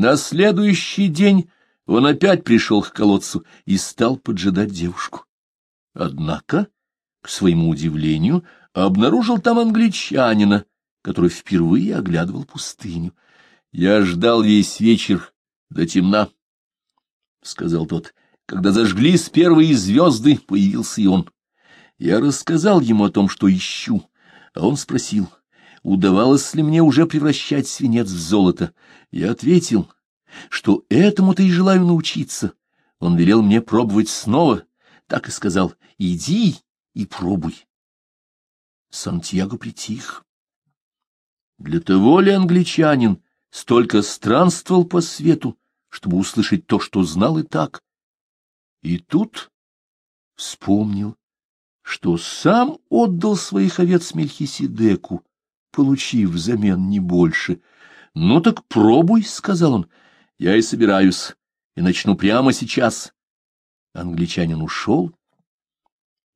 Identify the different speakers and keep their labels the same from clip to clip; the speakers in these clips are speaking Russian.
Speaker 1: На следующий день он опять пришел к колодцу и стал поджидать девушку. Однако, к своему удивлению, обнаружил там англичанина, который впервые оглядывал пустыню. Я ждал весь вечер до темна, — сказал тот. Когда зажглись первые звезды, появился и он. Я рассказал ему о том, что ищу, а он спросил, удавалось ли мне уже превращать свинец в золото. Я ответил, что этому-то и желаю научиться. Он велел мне пробовать снова, так и сказал, иди и пробуй. Сантьяго притих. Для того ли англичанин столько странствовал по свету, чтобы услышать то, что знал и так? И тут вспомнил, что сам отдал своих овец Мельхиседеку, получив взамен не больше. — Ну так пробуй, — сказал он, — я и собираюсь, и начну прямо сейчас. Англичанин ушел,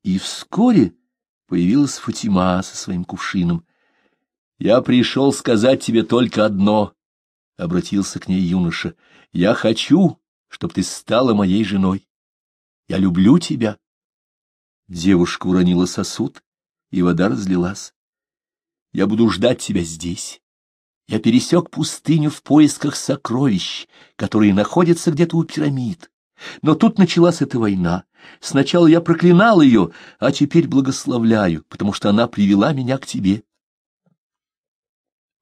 Speaker 1: и вскоре появилась Фатима со своим кувшином. — Я пришел сказать тебе только одно, — обратился к ней юноша. — Я хочу, чтобы ты стала моей женой. Я люблю тебя. Девушка уронила сосуд, и вода разлилась. Я буду ждать тебя здесь. Я пересек пустыню в поисках сокровищ, которые находятся где-то у пирамид. Но тут началась эта война. Сначала я проклинал ее, а теперь благословляю, потому что она привела меня к тебе.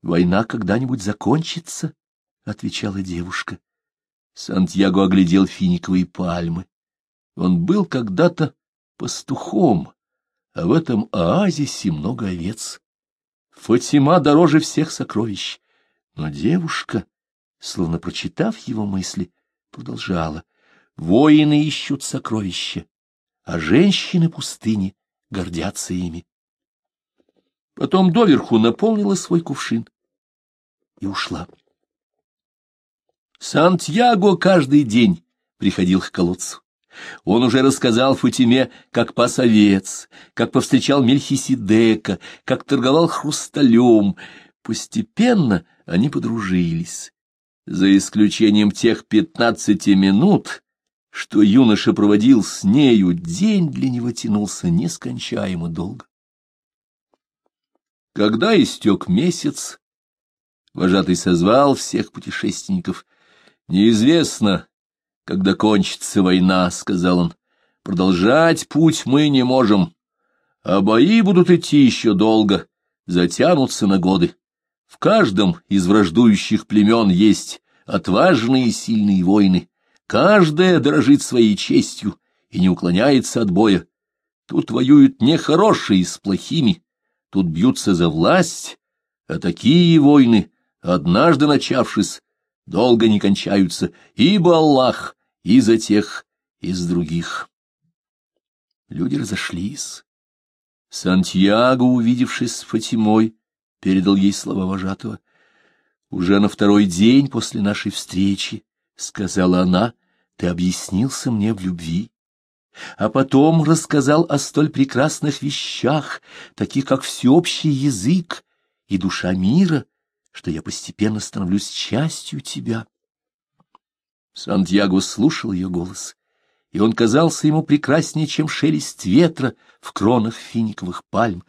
Speaker 1: «Война когда-нибудь закончится?» — отвечала девушка. Сантьяго оглядел финиковые пальмы. Он был когда-то пастухом, а в этом оазисе много овец. Фатима дороже всех сокровищ. Но девушка, словно прочитав его мысли, продолжала. Воины ищут сокровища, а женщины пустыни гордятся ими. Потом доверху наполнила свой кувшин и ушла. Сантьяго каждый день приходил к колодцу. Он уже рассказал Фатиме, как пас овец, как повстречал Мельхиседека, как торговал хрусталем. Постепенно они подружились. За исключением тех пятнадцати минут, что юноша проводил с нею, день для него тянулся нескончаемо долго. Когда истек месяц, вожатый созвал всех путешественников. Неизвестно, когда кончится война, — сказал он. — Продолжать путь мы не можем, а бои будут идти еще долго, затянутся на годы. В каждом из враждующих племен есть отважные и сильные воины. Каждая дорожит своей честью и не уклоняется от боя. Тут воюют не хорошие с плохими, тут бьются за власть, а такие войны, однажды начавшись, долго не кончаются, ибо Аллах и за тех, и за других. Люди разошлись. Сантьяго, увидевшись с Фатимой, передал ей слова вожатого. «Уже на второй день после нашей встречи, — сказала она, — ты объяснился мне в любви, а потом рассказал о столь прекрасных вещах, таких как всеобщий язык и душа мира, что я постепенно становлюсь частью тебя. Сантьяго слушал ее голос, и он казался ему прекраснее, чем шелест ветра в кронах финиковых пальм.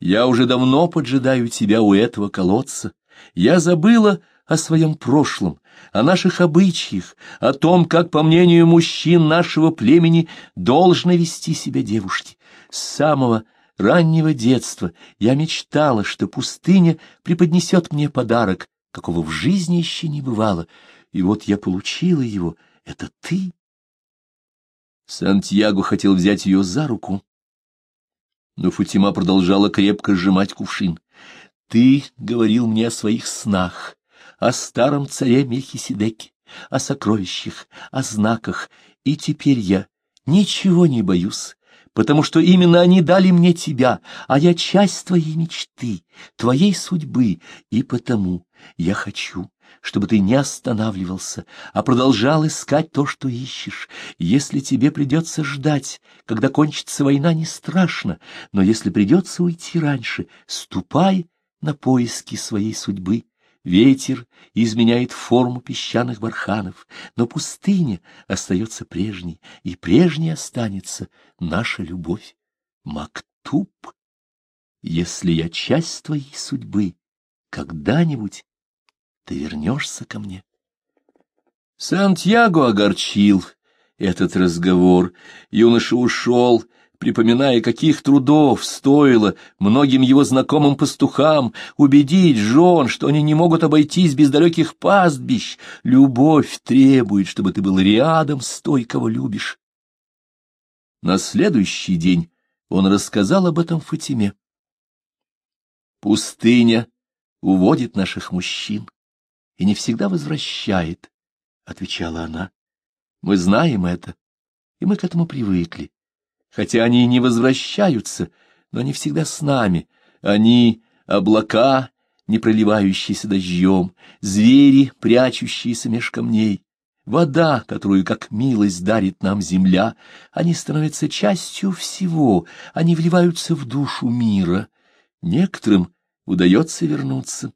Speaker 1: Я уже давно поджидаю тебя у этого колодца. Я забыла о своем прошлом, о наших обычаях, о том, как, по мнению мужчин нашего племени, должны вести себя девушки. С самого раннего детства я мечтала, что пустыня преподнесет мне подарок, какого в жизни еще не бывало, и вот я получила его. Это ты? Сантьяго хотел взять ее за руку, но Футима продолжала крепко сжимать кувшин. Ты говорил мне о своих снах, о старом царе Мельхиседеке, о сокровищах, о знаках, и теперь я ничего не боюсь, потому что именно они дали мне тебя, а я часть твоей мечты, твоей судьбы, и потому я хочу, чтобы ты не останавливался, а продолжал искать то, что ищешь. Если тебе придется ждать, когда кончится война, не страшно, но если придется уйти раньше, ступай на поиски своей судьбы, Ветер изменяет форму песчаных барханов, но пустыня остается прежней, и прежней останется наша любовь. Мактуб, если я часть твоей судьбы, когда-нибудь ты вернешься ко мне. Сантьяго огорчил этот разговор. Юноша ушел, припоминая, каких трудов стоило многим его знакомым пастухам убедить жен, что они не могут обойтись без далеких пастбищ. Любовь требует, чтобы ты был рядом с той, кого любишь. На следующий день он рассказал об этом Фатиме. Пустыня уводит наших мужчин и не всегда возвращает, — отвечала она. Мы знаем это, и мы к этому привыкли. Хотя они и не возвращаются, но они всегда с нами. Они — облака, не проливающиеся дождем, звери, прячущиеся меж камней, вода, которую, как милость, дарит нам земля. Они становятся частью всего, они вливаются в душу мира. Некоторым удается вернуться.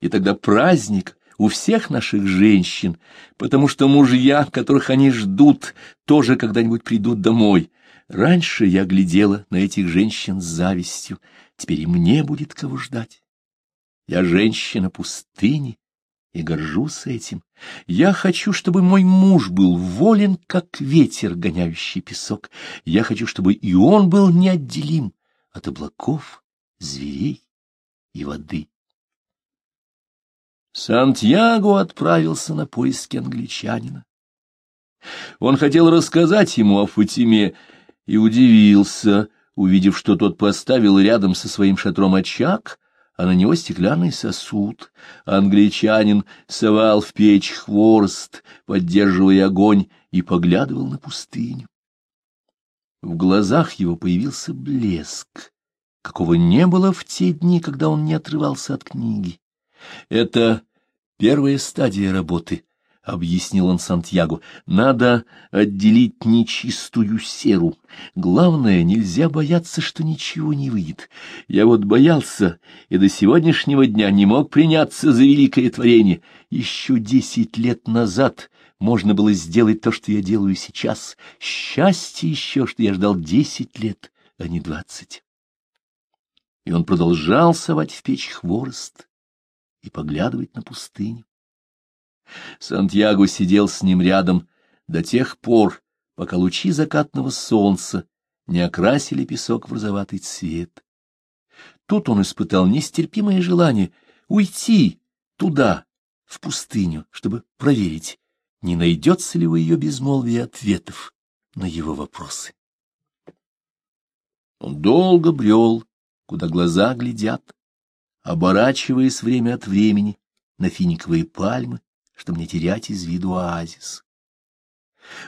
Speaker 1: И тогда праздник у всех наших женщин, потому что мужья, которых они ждут, тоже когда-нибудь придут домой. Раньше я глядела на этих женщин с завистью, теперь и мне будет кого ждать. Я женщина пустыни и горжусь этим. Я хочу, чтобы мой муж был волен, как ветер, гоняющий песок. Я хочу, чтобы и он был неотделим от облаков, зверей и воды. Сантьяго отправился на поиски англичанина. Он хотел рассказать ему о Фатиме, и удивился, увидев, что тот поставил рядом со своим шатром очаг, а на него стеклянный сосуд. Англичанин совал в печь хворост, поддерживая огонь, и поглядывал на пустыню. В глазах его появился блеск, какого не было в те дни, когда он не отрывался от книги. Это первая стадия работы, — объяснил он Сантьяго, — надо отделить нечистую серу. Главное, нельзя бояться, что ничего не выйдет. Я вот боялся и до сегодняшнего дня не мог приняться за великое творение. Еще десять лет назад можно было сделать то, что я делаю сейчас. Счастье еще, что я ждал десять лет, а не двадцать. И он продолжал совать в печь хворост и поглядывать на пустыню. Сантьяго сидел с ним рядом до тех пор, пока лучи закатного солнца не окрасили песок в розоватый цвет. Тут он испытал нестерпимое желание уйти туда, в пустыню, чтобы проверить, не найдется ли у ее безмолвия ответов на его вопросы. Он долго брел, куда глаза глядят, оборачиваясь время от времени на финиковые пальмы, чтобы не терять из виду оазис.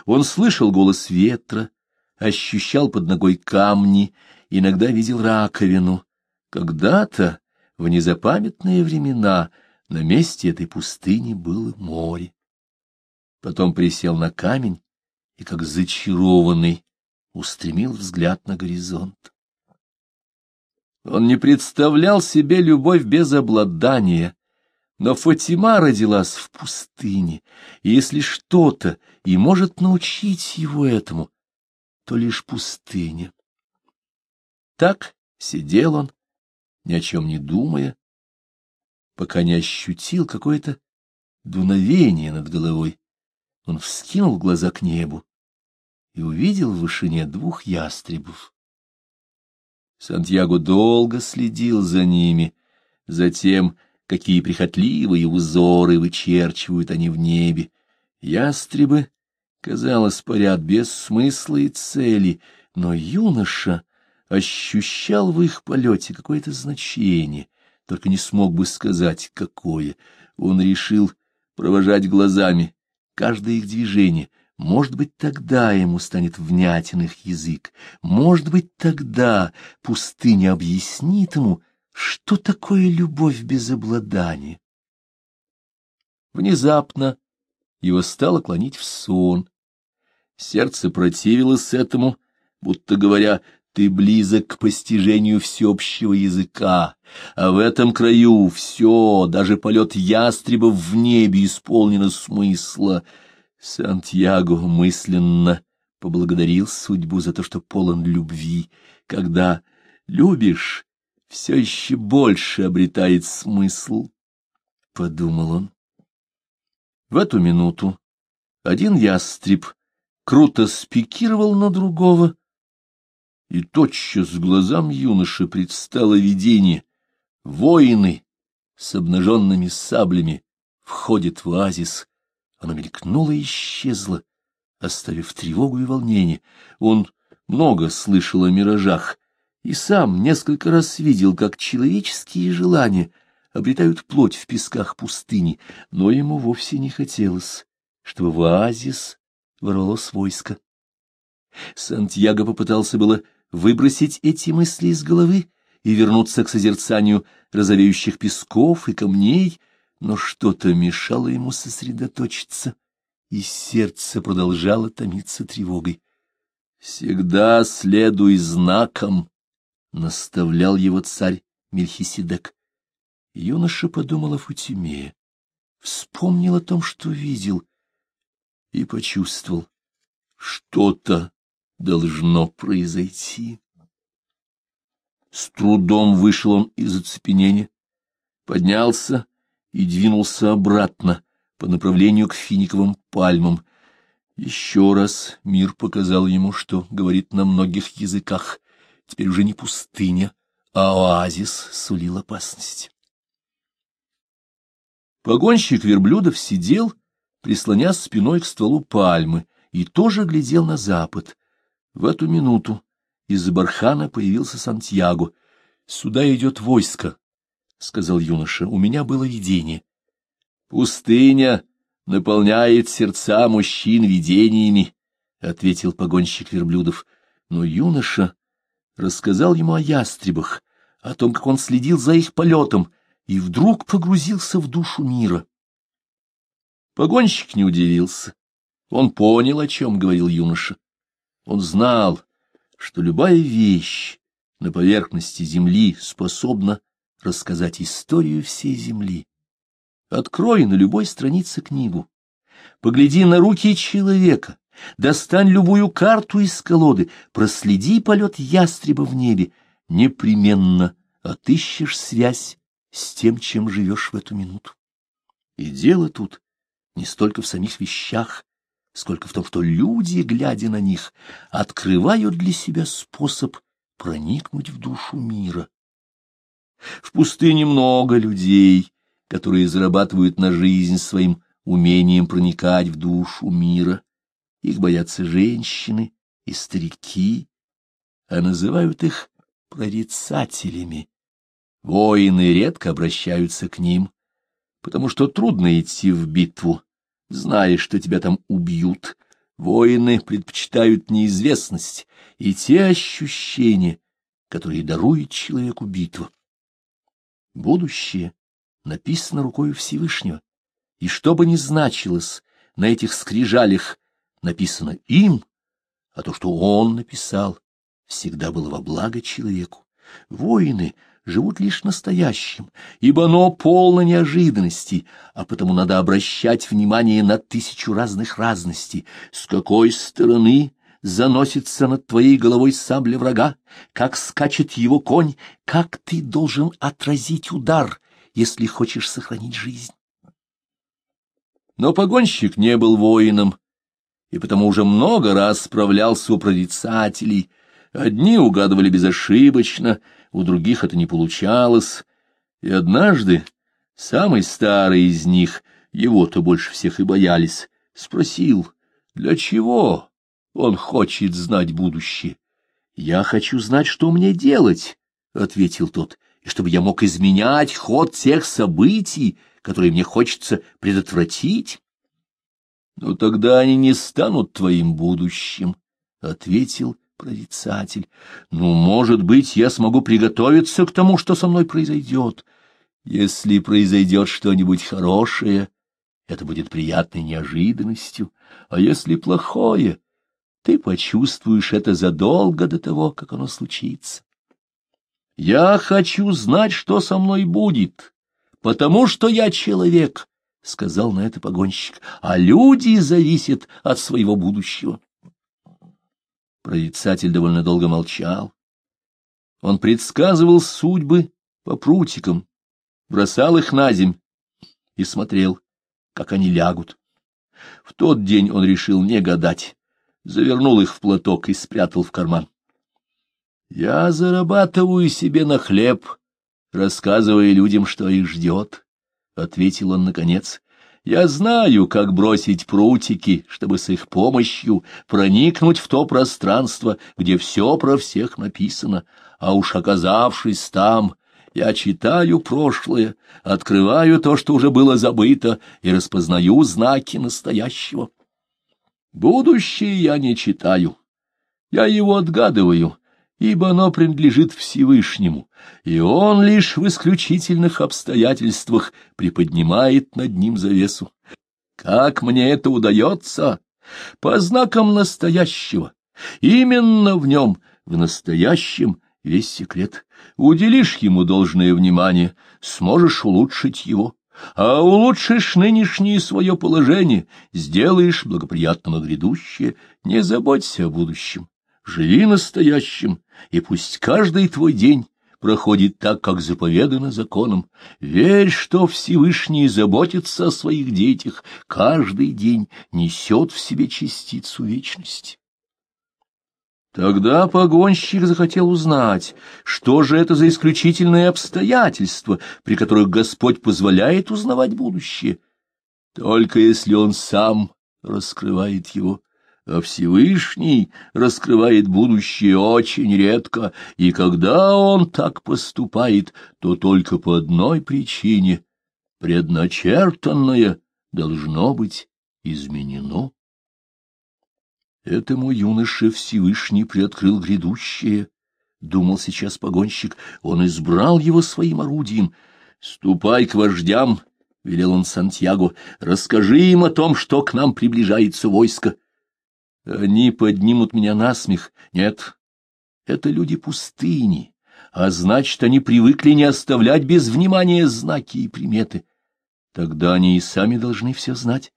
Speaker 1: Он слышал голос ветра, ощущал под ногой камни, иногда видел раковину. Когда-то, в незапамятные времена, на месте этой пустыни было море. Потом присел на камень и, как зачарованный, устремил взгляд на горизонт. Он не представлял себе любовь без обладания, но Фатима родилась в пустыне, и если что-то и может научить его этому, то лишь пустыня. Так сидел он, ни о чем не думая, пока не ощутил какое-то дуновение над головой. Он вскинул глаза к небу и увидел в вышине двух ястребов. Сантьяго долго следил за ними, затем какие прихотливые узоры вычерчивают они в небе. Ястребы, казалось, парят без смысла и цели, но юноша ощущал в их полете какое-то значение, только не смог бы сказать, какое. Он решил провожать глазами каждое их движение. Может быть, тогда ему станет внятен их язык. Может быть, тогда пустыня объяснит ему, что такое любовь без обладания? Внезапно его стало клонить в сон. Сердце противилось этому, будто говоря, Ты близок к постижению всеобщего языка, а в этом краю все, даже полет ястребов в небе исполнено смысла. Сантьяго мысленно поблагодарил судьбу за то, что полон любви. Когда любишь, все еще больше обретает смысл, — подумал он. В эту минуту один ястреб круто спикировал на другого, и тотчас глазам юноши предстало видение. Воины с обнаженными саблями входят в оазис. Оно мелькнуло и исчезло, оставив тревогу и волнение. Он много слышал о миражах и сам несколько раз видел, как человеческие желания обретают плоть в песках пустыни, но ему вовсе не хотелось, чтобы в оазис ворвалось войско. Сантьяго попытался было выбросить эти мысли из головы и вернуться к созерцанию розовеющих песков и камней, но что-то мешало ему сосредоточиться, и сердце продолжало томиться тревогой. «Всегда следуй знаком», — наставлял его царь Мельхиседек. Юноша подумал о Футиме, вспомнил о том, что видел, и почувствовал, что-то должно произойти. С трудом вышел он из оцепенения, поднялся и двинулся обратно по направлению к финиковым пальмам. Еще раз мир показал ему, что говорит на многих языках. Теперь уже не пустыня, а оазис сулил опасность. Погонщик верблюдов сидел, прислонясь спиной к стволу пальмы, и тоже глядел на запад. В эту минуту из-за бархана появился Сантьяго. — Сюда идет войско, — сказал юноша. — У меня было видение. — Пустыня наполняет сердца мужчин видениями, — ответил погонщик верблюдов. Но юноша рассказал ему о ястребах, о том, как он следил за их полетом, и вдруг погрузился в душу мира. Погонщик не удивился. Он понял, о чем говорил юноша. Он знал, что любая вещь на поверхности земли способна рассказать историю всей земли. Открой на любой странице книгу, погляди на руки человека, достань любую карту из колоды, проследи полет ястреба в небе, непременно отыщешь связь с тем, чем живешь в эту минуту. И дело тут не столько в самих вещах, сколько в том, что люди, глядя на них, открывают для себя способ проникнуть в душу мира. В пустыне много людей, которые зарабатывают на жизнь своим умением проникать в душу мира. Их боятся женщины и старики, а называют их прорицателями. Воины редко обращаются к ним, потому что трудно идти в битву, зная, что тебя там убьют. Воины предпочитают неизвестность и те ощущения, которые дарует человеку битва. Будущее написано рукой Всевышнего, и что бы ни значилось на этих скрижалях, написано им, а то, что он написал, всегда было во благо человеку. Воины — живут лишь настоящим, ибо оно полно неожиданностей, а потому надо обращать внимание на тысячу разных разностей. С какой стороны заносится над твоей головой сабля врага, как скачет его конь, как ты должен отразить удар, если хочешь сохранить жизнь. Но погонщик не был воином, и потому уже много раз справлялся у прорицателей. Одни угадывали безошибочно, у других это не получалось, и однажды самый старый из них, его-то больше всех и боялись, спросил, для чего он хочет знать будущее. «Я хочу знать, что мне делать», — ответил тот, — «и чтобы я мог изменять ход тех событий, которые мне хочется предотвратить». «Но тогда они не станут твоим будущим», — ответил прорицатель. Ну, может быть, я смогу приготовиться к тому, что со мной произойдет. Если произойдет что-нибудь хорошее, это будет приятной неожиданностью, а если плохое, ты почувствуешь это задолго до того, как оно случится. Я хочу знать, что со мной будет, потому что я человек, — сказал на это погонщик, — а люди зависят от своего будущего. Прорицатель довольно долго молчал. Он предсказывал судьбы по прутикам, бросал их на земь и смотрел, как они лягут. В тот день он решил не гадать, завернул их в платок и спрятал в карман. Я зарабатываю себе на хлеб, рассказывая людям, что их ждет, — ответил он наконец. Я знаю, как бросить прутики, чтобы с их помощью проникнуть в то пространство, где все про всех написано, а уж оказавшись там, я читаю прошлое, открываю то, что уже было забыто, и распознаю знаки настоящего. Будущее я не читаю, я его отгадываю, ибо оно принадлежит Всевышнему, и он лишь в исключительных обстоятельствах приподнимает над ним завесу. Как мне это удается? По знакам настоящего. Именно в нем, в настоящем, весь секрет. Уделишь ему должное внимание, сможешь улучшить его. А улучшишь нынешнее свое положение, сделаешь благоприятным грядущее, не заботься о будущем живи настоящим, и пусть каждый твой день проходит так, как заповедано законом. Верь, что Всевышний заботится о своих детях, каждый день несет в себе частицу вечности. Тогда погонщик захотел узнать, что же это за исключительные обстоятельства, при которых Господь позволяет узнавать будущее, только если он сам раскрывает его а Всевышний раскрывает будущее очень редко, и когда он так поступает, то только по одной причине — предначертанное должно быть изменено. Этому юноше Всевышний приоткрыл грядущее, — думал сейчас погонщик, — он избрал его своим орудием. «Ступай к вождям», — велел он Сантьяго, — «расскажи им о том, что к нам приближается войско». Они поднимут меня на смех. Нет, это люди пустыни, а значит, они привыкли не оставлять без внимания знаки и приметы. Тогда они и сами должны все знать.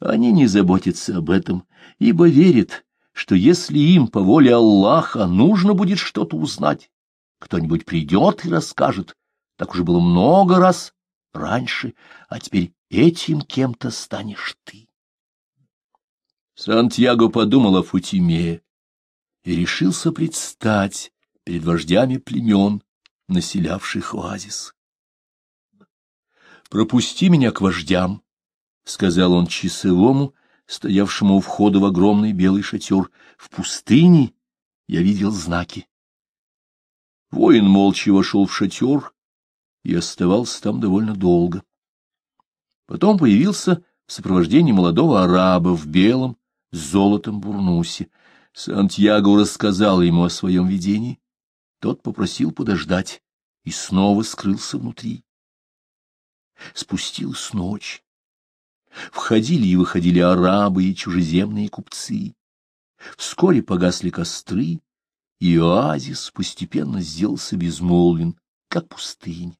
Speaker 1: Они не заботятся об этом, ибо верят, что если им по воле Аллаха нужно будет что-то узнать, кто-нибудь придет и расскажет. Так уже было много раз раньше, а теперь этим кем-то станешь ты. Сантьяго подумал о Футиме и решился предстать перед вождями племен, населявших оазис. «Пропусти меня к вождям», — сказал он часовому, стоявшему у входа в огромный белый шатер. «В пустыне я видел знаки». Воин молча вошел в шатер и оставался там довольно долго. Потом появился в сопровождении молодого араба в белом, золотом бурнусе. Сантьяго рассказал ему о своем видении. Тот попросил подождать и снова скрылся внутри. Спустилась ночь. Входили и выходили арабы и чужеземные купцы. Вскоре погасли костры, и оазис постепенно сделался безмолвен, как пустынь.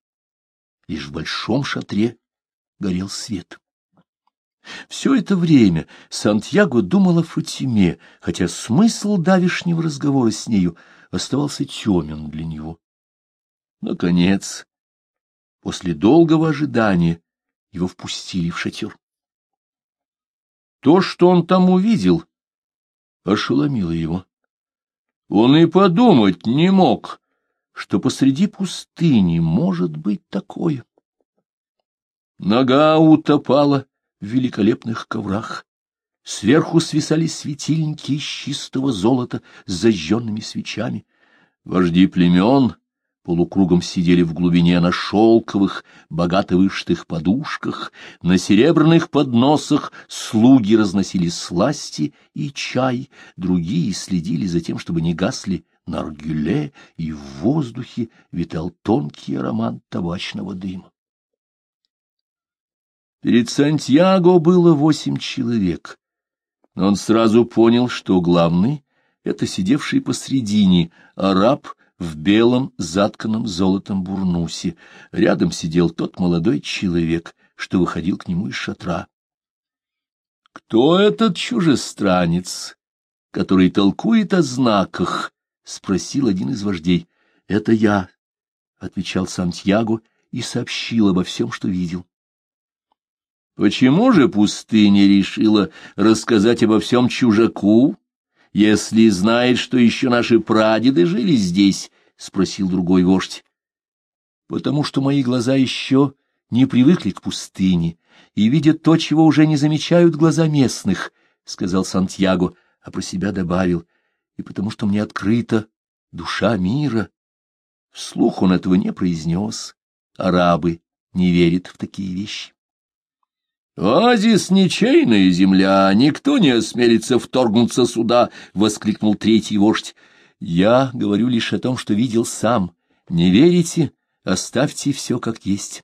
Speaker 1: Лишь в большом шатре горел свет. Все это время Сантьяго думал о Фатиме, хотя смысл давишнего разговора с нею оставался темен для него. Наконец, после долгого ожидания, его впустили в шатер. То, что он там увидел, ошеломило его. Он и подумать не мог, что посреди пустыни может быть такое. Нога утопала в великолепных коврах. Сверху свисали светильники из чистого золота с зажженными свечами. Вожди племен полукругом сидели в глубине на шелковых, богато вышитых подушках, на серебряных подносах слуги разносили сласти и чай, другие следили за тем, чтобы не гасли наргюле, и в воздухе витал тонкий аромат табачного дыма. Перед Сантьяго было восемь человек. Но он сразу понял, что главный — это сидевший посредине араб в белом, затканном золотом бурнусе. Рядом сидел тот молодой человек, что выходил к нему из шатра. — Кто этот чужестранец, который толкует о знаках? — спросил один из вождей. — Это я, — отвечал Сантьяго и сообщил обо всем, что видел. Почему же пустыня решила рассказать обо всем чужаку, если знает, что еще наши прадеды жили здесь? — спросил другой вождь. — Потому что мои глаза еще не привыкли к пустыне и видят то, чего уже не замечают глаза местных, — сказал Сантьяго, а про себя добавил, — и потому что мне открыта душа мира. Вслух он этого не произнес. Арабы не верят в такие вещи. «Оазис — ничейная земля, никто не осмелится вторгнуться сюда!» — воскликнул третий вождь. «Я говорю лишь о том, что видел сам. Не верите? Оставьте все как есть».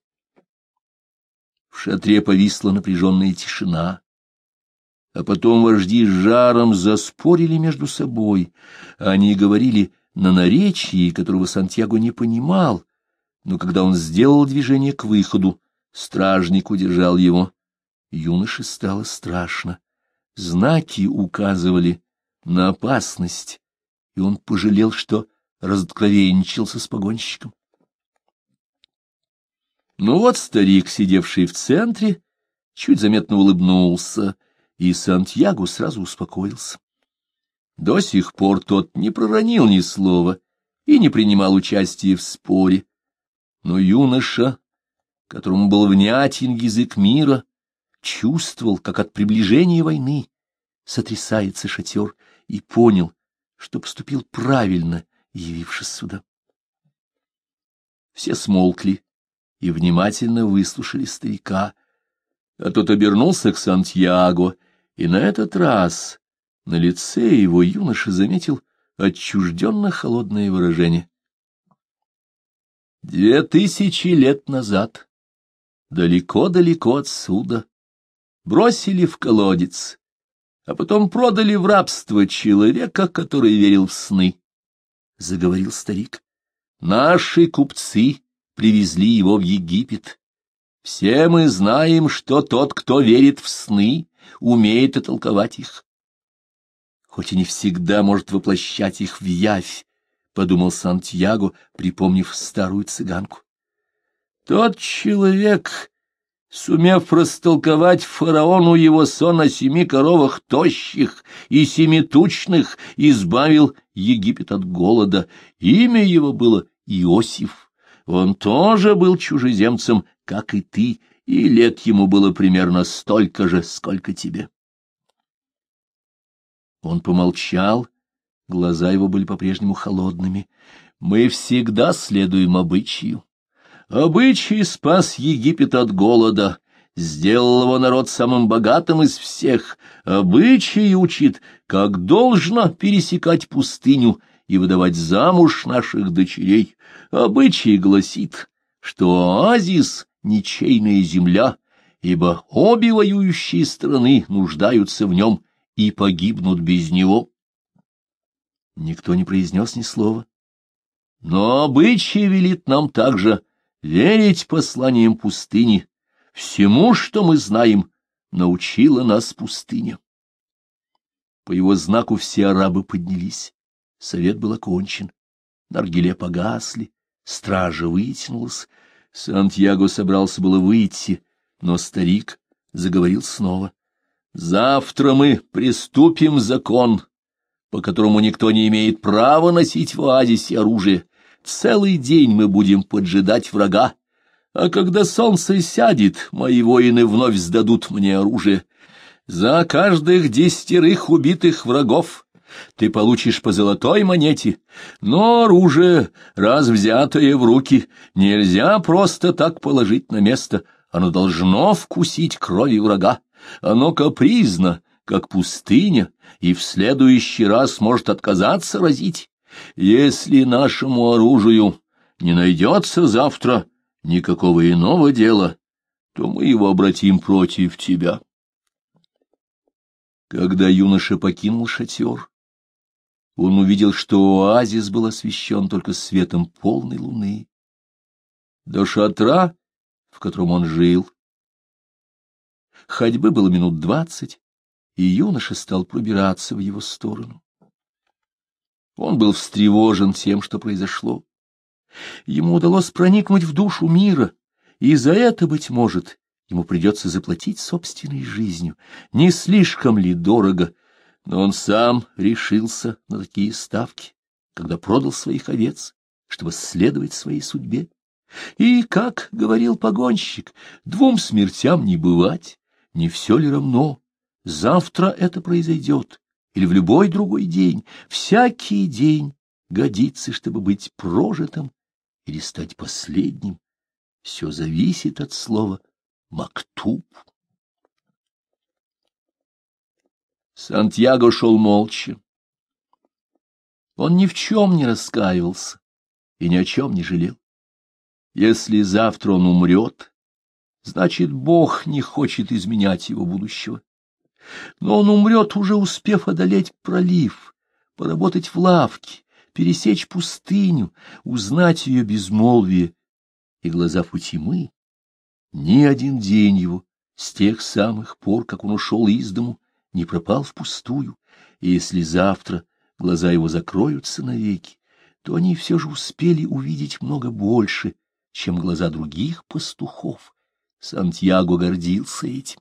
Speaker 1: В шатре повисла напряженная тишина. А потом вожди с жаром заспорили между собой. Они говорили на наречии, которого Сантьяго не понимал, но когда он сделал движение к выходу, стражник удержал его. Юноше стало страшно. Знаки указывали на опасность, и он пожалел, что разоткровенничался с погонщиком. Ну вот старик, сидевший в центре, чуть заметно улыбнулся, и Сантьяго сразу успокоился. До сих пор тот не проронил ни слова и не принимал участия в споре. Но юноша, которому был внятен язык мира, чувствовал, как от приближения войны сотрясается шатер, и понял, что поступил правильно, явившись сюда. Все смолкли и внимательно выслушали старика, а тот обернулся к Сантьяго, и на этот раз на лице его юноша заметил отчужденно холодное выражение. Две тысячи лет назад, далеко-далеко отсюда, бросили в колодец, а потом продали в рабство человека, который верил в сны, — заговорил старик. Наши купцы привезли его в Египет. Все мы знаем, что тот, кто верит в сны, умеет и толковать их. Хоть и не всегда может воплощать их в явь, — подумал Сантьяго, припомнив старую цыганку. Тот человек, сумев растолковать фараону его сон о семи коровах тощих и семи тучных, избавил Египет от голода. Имя его было Иосиф. Он тоже был чужеземцем, как и ты, и лет ему было примерно столько же, сколько тебе. Он помолчал, глаза его были по-прежнему холодными. Мы всегда следуем обычаю. Обычай спас Египет от голода, сделал его народ самым богатым из всех. Обычай учит, как должно пересекать пустыню и выдавать замуж наших дочерей. Обычай гласит, что оазис — ничейная земля, ибо обе воюющие страны нуждаются в нем и погибнут без него. Никто не произнес ни слова. Но обычай велит нам также верить посланиям пустыни. Всему, что мы знаем, научила нас пустыня. По его знаку все арабы поднялись. Совет был окончен. Наргиле погасли, стража вытянулась. Сантьяго собрался было выйти, но старик заговорил снова. — Завтра мы приступим закон, по которому никто не имеет права носить в оазисе оружие. Целый день мы будем поджидать врага, а когда солнце сядет, мои воины вновь сдадут мне оружие. За каждых десятерых убитых врагов ты получишь по золотой монете, но оружие, раз взятое в руки, нельзя просто так положить на место, оно должно вкусить крови врага, оно капризно, как пустыня, и в следующий раз может отказаться разить. Если нашему оружию не найдется завтра никакого иного дела, то мы его обратим против тебя. Когда юноша покинул шатер, он увидел, что оазис был освещен только светом полной луны. До шатра, в котором он жил, ходьбы было минут двадцать, и юноша стал пробираться в его сторону. Он был встревожен тем, что произошло. Ему удалось проникнуть в душу мира, и за это, быть может, ему придется заплатить собственной жизнью. Не слишком ли дорого? Но он сам решился на такие ставки, когда продал своих овец, чтобы следовать своей судьбе. И, как говорил погонщик, двум смертям не бывать, не все ли равно? Завтра это произойдет, или в любой другой день, всякий день годится, чтобы быть прожитым или стать последним. Все зависит от слова «мактуб». Сантьяго шел молча. Он ни в чем не раскаивался и ни о чем не жалел. Если завтра он умрет, значит, Бог не хочет изменять его будущего. Но он умрет, уже успев одолеть пролив, поработать в лавке, пересечь пустыню, узнать ее безмолвие и глаза Футимы. Ни один день его, с тех самых пор, как он ушел из дому, не пропал впустую, и если завтра глаза его закроются навеки, то они все же успели увидеть много больше, чем глаза других пастухов. Сантьяго гордился этим.